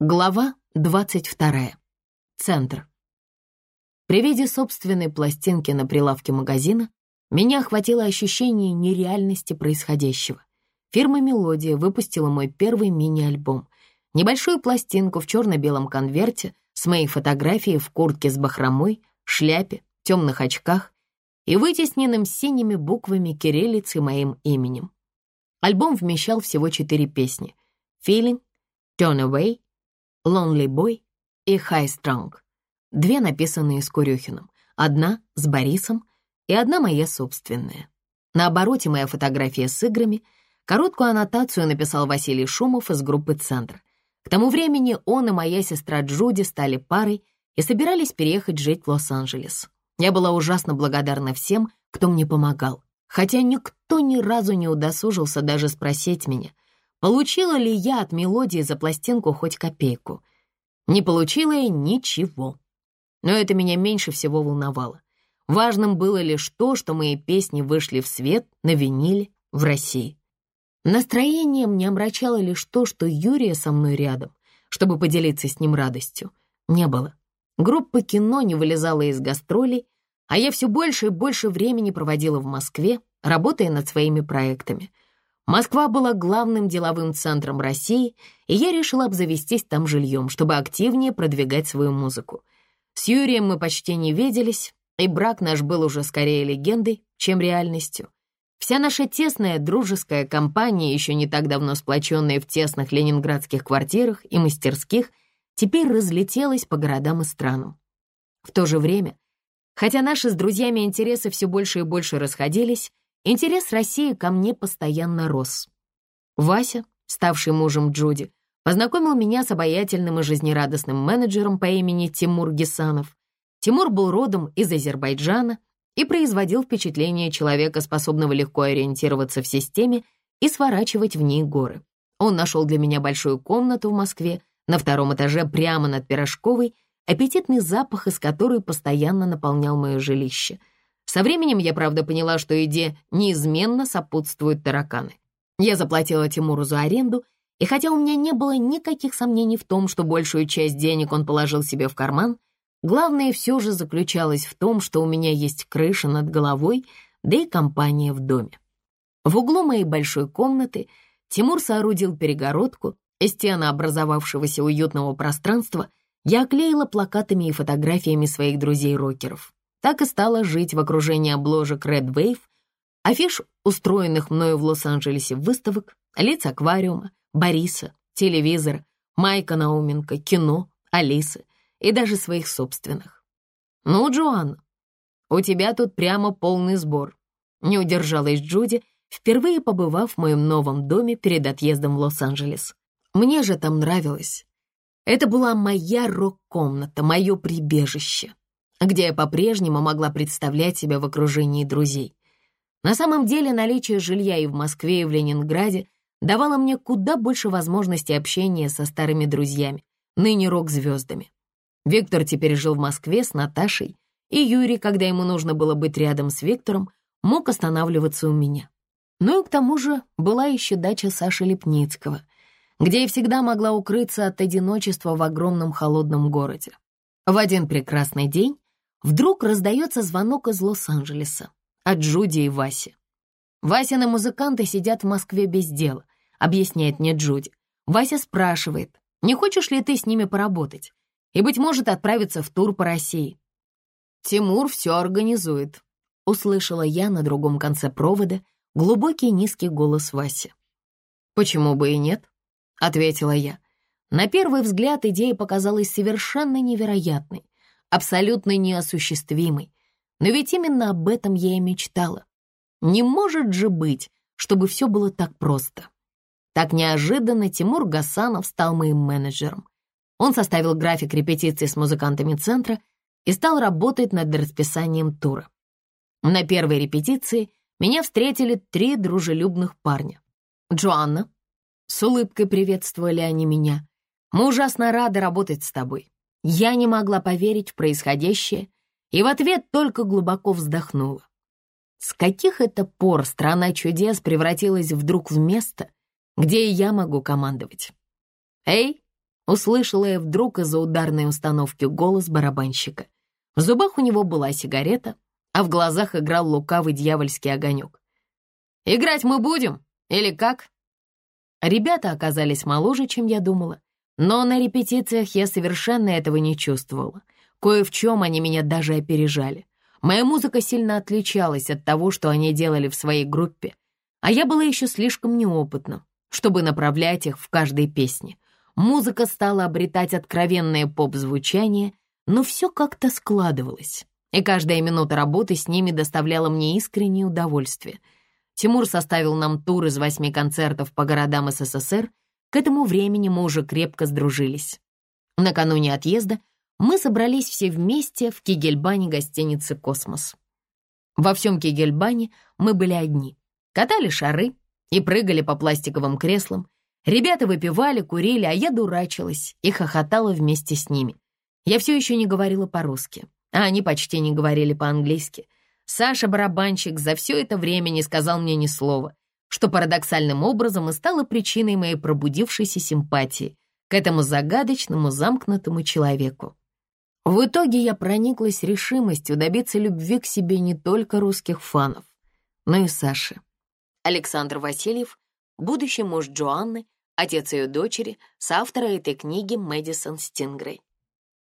Глава 22. Центр. При виде собственной пластинки на прилавке магазина меня охватило ощущение нереальности происходящего. Фирма «Мелодия» выпустила мой первый мини-альбом. Небольшую пластинку в черно-белом конверте с моей фотографией в куртке с бахромой, шляпе, темных очках и вытесненным синими буквами кириллицы моим именем. Альбом вмещал всего четыре песни «Feeling», «Turn Away», «Lonely Boy» и «High Strung». Две написанные с Курюхиным, одна с Борисом и одна моя собственная. На обороте моя фотография с играми, короткую аннотацию написал Василий Шумов из группы «Центр». К тому времени он и моя сестра Джуди стали парой и собирались переехать жить в Лос-Анджелес. Я была ужасно благодарна всем, кто мне помогал, хотя никто ни разу не удосужился даже спросить меня — Получила ли я от мелодии за пластинку хоть копейку? Не получила я ничего. Но это меня меньше всего волновало. Важным было лишь то, что мои песни вышли в свет на виниле в России. Настроение мне омрачало лишь то, что Юрия со мной рядом, чтобы поделиться с ним радостью, не было. Группа кино не вылезала из гастролей, а я все больше и больше времени проводила в Москве, работая над своими проектами — Москва была главным деловым центром России, и я решила обзавестись там жильем, чтобы активнее продвигать свою музыку. С Юрием мы почти не виделись, и брак наш был уже скорее легендой, чем реальностью. Вся наша тесная дружеская компания, еще не так давно сплоченная в тесных ленинградских квартирах и мастерских, теперь разлетелась по городам и странам. В то же время, хотя наши с друзьями интересы все больше и больше расходились, Интерес России ко мне постоянно рос. Вася, ставший мужем Джуди, познакомил меня с обаятельным и жизнерадостным менеджером по имени Тимур Гесанов. Тимур был родом из Азербайджана и производил впечатление человека, способного легко ориентироваться в системе и сворачивать в ней горы. Он нашел для меня большую комнату в Москве, на втором этаже прямо над Пирожковой, аппетитный запах из которой постоянно наполнял мое жилище — со временем я, правда, поняла, что еде неизменно сопутствуют тараканы. Я заплатила Тимуру за аренду, и хотя у меня не было никаких сомнений в том, что большую часть денег он положил себе в карман, главное все же заключалось в том, что у меня есть крыша над головой, да и компания в доме. В углу моей большой комнаты Тимур соорудил перегородку, из стены образовавшегося уютного пространства я оклеила плакатами и фотографиями своих друзей-рокеров. Так и стала жить в окружении обложек Red Wave, афиш, устроенных мною в Лос-Анджелесе выставок, лиц аквариума, Бориса, телевизора, Майка Науменко, кино, Алисы и даже своих собственных. «Ну, Джоанна, у тебя тут прямо полный сбор», — не удержалась Джуди, впервые побывав в моем новом доме перед отъездом в Лос-Анджелес. Мне же там нравилось. Это была моя рок-комната, мое прибежище где я по-прежнему могла представлять себя в окружении друзей. На самом деле наличие жилья и в Москве, и в Ленинграде давало мне куда больше возможностей общения со старыми друзьями, ныне рок-звездами. Виктор теперь жил в Москве с Наташей, и Юрий, когда ему нужно было быть рядом с Виктором, мог останавливаться у меня. Ну и к тому же была еще дача Саши Лепницкого, где я всегда могла укрыться от одиночества в огромном холодном городе. В один прекрасный день Вдруг раздается звонок из Лос-Анджелеса от Джуди и Васи. Васины музыканты сидят в Москве без дела, объясняет мне Джуди. Вася спрашивает, не хочешь ли ты с ними поработать и, быть может, отправиться в тур по России. Тимур все организует, услышала я на другом конце провода глубокий низкий голос Васи. «Почему бы и нет?» — ответила я. На первый взгляд идея показалась совершенно невероятной абсолютно неосуществимой. Но ведь именно об этом я и мечтала. Не может же быть, чтобы все было так просто. Так неожиданно Тимур Гасанов стал моим менеджером. Он составил график репетиций с музыкантами центра и стал работать над расписанием тура. На первой репетиции меня встретили три дружелюбных парня. «Джоанна», — с улыбкой приветствовали они меня, «мы ужасно рады работать с тобой. Я не могла поверить в происходящее и в ответ только глубоко вздохнула. С каких это пор страна чудес превратилась вдруг в место, где я могу командовать? «Эй, услышала я вдруг из-за ударной установки голос барабанщика. В зубах у него была сигарета, а в глазах играл лукавый дьявольский огонек. «Играть мы будем? Или как?» Ребята оказались моложе, чем я думала, но на репетициях я совершенно этого не чувствовала. Кое в чем они меня даже опережали. Моя музыка сильно отличалась от того, что они делали в своей группе, а я была еще слишком неопытна, чтобы направлять их в каждой песне. Музыка стала обретать откровенное поп-звучание, но все как-то складывалось, и каждая минута работы с ними доставляла мне искреннее удовольствие. Тимур составил нам тур из восьми концертов по городам СССР, к этому времени мы уже крепко сдружились. Накануне отъезда мы собрались все вместе в Кигельбане гостиницы «Космос». Во всем Кигельбане мы были одни. Катали шары и прыгали по пластиковым креслам. Ребята выпивали, курили, а я дурачилась и хохотала вместе с ними. Я все еще не говорила по-русски, а они почти не говорили по-английски. Саша-барабанщик за все это время не сказал мне ни слова, что парадоксальным образом и стало причиной моей пробудившейся симпатии к этому загадочному замкнутому человеку. В итоге я прониклась решимостью добиться любви к себе не только русских фанов, но и Саши. Александр Васильев, будущий муж Джоанны, отец ее дочери, соавтора этой книги Мэдисон Стингрей.